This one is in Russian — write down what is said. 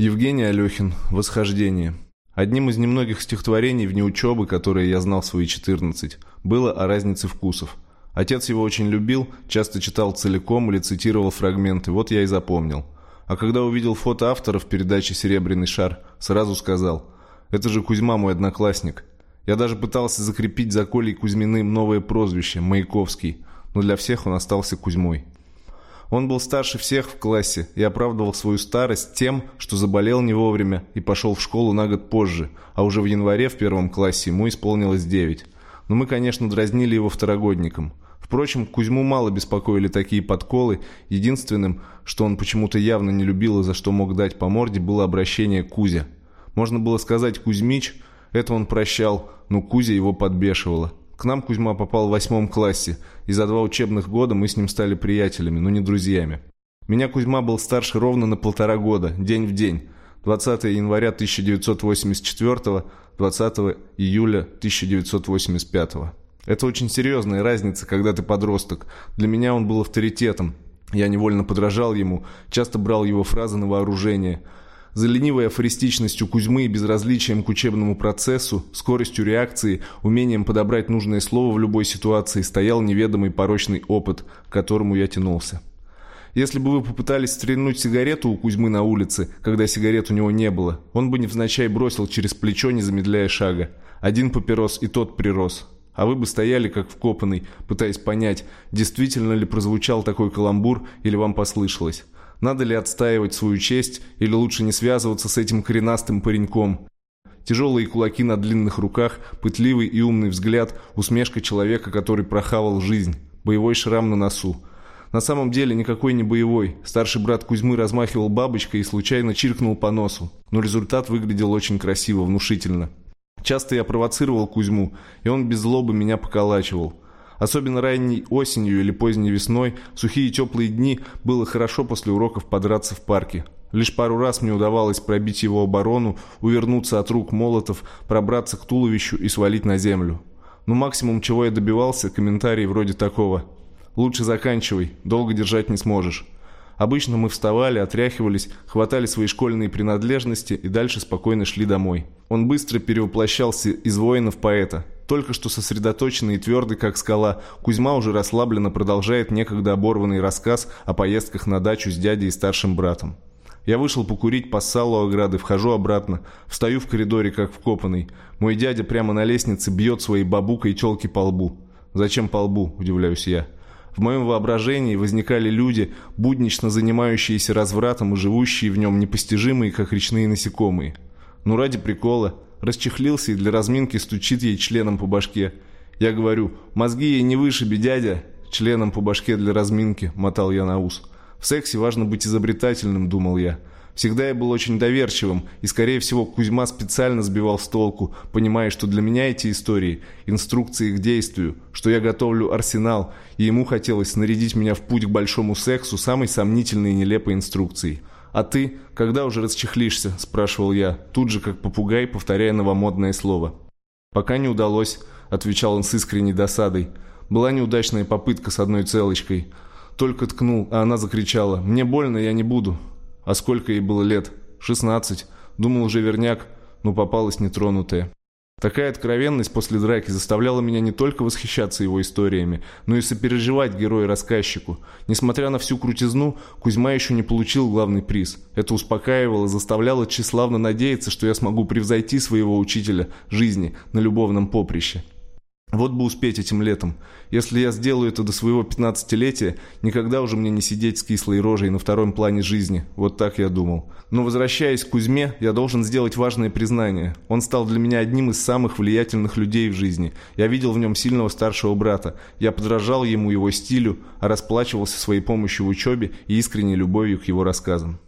Евгений Алехин. Восхождение. Одним из немногих стихотворений вне учебы, которые я знал в свои 14, было о разнице вкусов. Отец его очень любил, часто читал целиком или цитировал фрагменты, вот я и запомнил. А когда увидел фото автора в передаче «Серебряный шар», сразу сказал «Это же Кузьма, мой одноклассник». Я даже пытался закрепить за Колей Кузьминым новое прозвище – Маяковский, но для всех он остался Кузьмой. Он был старше всех в классе и оправдывал свою старость тем, что заболел не вовремя и пошел в школу на год позже, а уже в январе в первом классе ему исполнилось 9. Но мы, конечно, дразнили его второгодником. Впрочем, Кузьму мало беспокоили такие подколы. Единственным, что он почему-то явно не любил и за что мог дать по морде, было обращение Кузя. Можно было сказать «Кузьмич», это он прощал, но Кузя его подбешивала. К нам Кузьма попал в восьмом классе, и за два учебных года мы с ним стали приятелями, но не друзьями. Меня Кузьма был старше ровно на полтора года, день в день. 20 января 1984, 20 июля 1985. Это очень серьезная разница, когда ты подросток. Для меня он был авторитетом. Я невольно подражал ему, часто брал его фразы на вооружение – за ленивой афористичностью Кузьмы и безразличием к учебному процессу, скоростью реакции, умением подобрать нужное слово в любой ситуации стоял неведомый порочный опыт, к которому я тянулся. Если бы вы попытались стрельнуть сигарету у Кузьмы на улице, когда сигарет у него не было, он бы невзначай бросил через плечо, не замедляя шага. Один папирос и тот прирос. А вы бы стояли как вкопанный, пытаясь понять, действительно ли прозвучал такой каламбур или вам послышалось. Надо ли отстаивать свою честь или лучше не связываться с этим коренастым пареньком? Тяжелые кулаки на длинных руках, пытливый и умный взгляд, усмешка человека, который прохавал жизнь, боевой шрам на носу. На самом деле никакой не боевой. Старший брат Кузьмы размахивал бабочкой и случайно чиркнул по носу. Но результат выглядел очень красиво, внушительно. Часто я провоцировал Кузьму, и он без злобы меня поколачивал. Особенно ранней осенью или поздней весной, сухие теплые дни, было хорошо после уроков подраться в парке. Лишь пару раз мне удавалось пробить его оборону, увернуться от рук молотов, пробраться к туловищу и свалить на землю. Но максимум, чего я добивался, комментарий вроде такого. «Лучше заканчивай, долго держать не сможешь». Обычно мы вставали, отряхивались, хватали свои школьные принадлежности и дальше спокойно шли домой. Он быстро перевоплощался из воина в поэта. Только что сосредоточенный и твердый, как скала, Кузьма уже расслабленно продолжает некогда оборванный рассказ о поездках на дачу с дядей и старшим братом. Я вышел покурить по салу ограды, вхожу обратно, встаю в коридоре, как вкопанный. Мой дядя прямо на лестнице бьет своей бабукой телки по лбу. «Зачем по лбу?» – удивляюсь я. В моем воображении возникали люди, буднично занимающиеся развратом и живущие в нем непостижимые, как речные насекомые. Ну, ради прикола. Расчехлился и для разминки стучит ей членом по башке. Я говорю, мозги ей не вышиби, дядя. Членом по башке для разминки, мотал я на ус. В сексе важно быть изобретательным, думал я. Всегда я был очень доверчивым, и, скорее всего, Кузьма специально сбивал с толку, понимая, что для меня эти истории – инструкции к действию, что я готовлю арсенал, и ему хотелось снарядить меня в путь к большому сексу самой сомнительной и нелепой инструкцией. «А ты когда уже расчехлишься?» – спрашивал я, тут же как попугай, повторяя новомодное слово. «Пока не удалось», – отвечал он с искренней досадой. «Была неудачная попытка с одной целочкой. Только ткнул, а она закричала. «Мне больно, я не буду». А сколько ей было лет? Шестнадцать. Думал уже верняк, но попалась нетронутая. Такая откровенность после драки заставляла меня не только восхищаться его историями, но и сопереживать герою-рассказчику. Несмотря на всю крутизну, Кузьма еще не получил главный приз. Это успокаивало, заставляло тщеславно надеяться, что я смогу превзойти своего учителя жизни на любовном поприще. Вот бы успеть этим летом. Если я сделаю это до своего пятнадцатилетия, никогда уже мне не сидеть с кислой рожей на втором плане жизни. Вот так я думал. Но возвращаясь к Кузьме, я должен сделать важное признание. Он стал для меня одним из самых влиятельных людей в жизни. Я видел в нем сильного старшего брата. Я подражал ему его стилю, а расплачивался своей помощью в учебе и искренней любовью к его рассказам.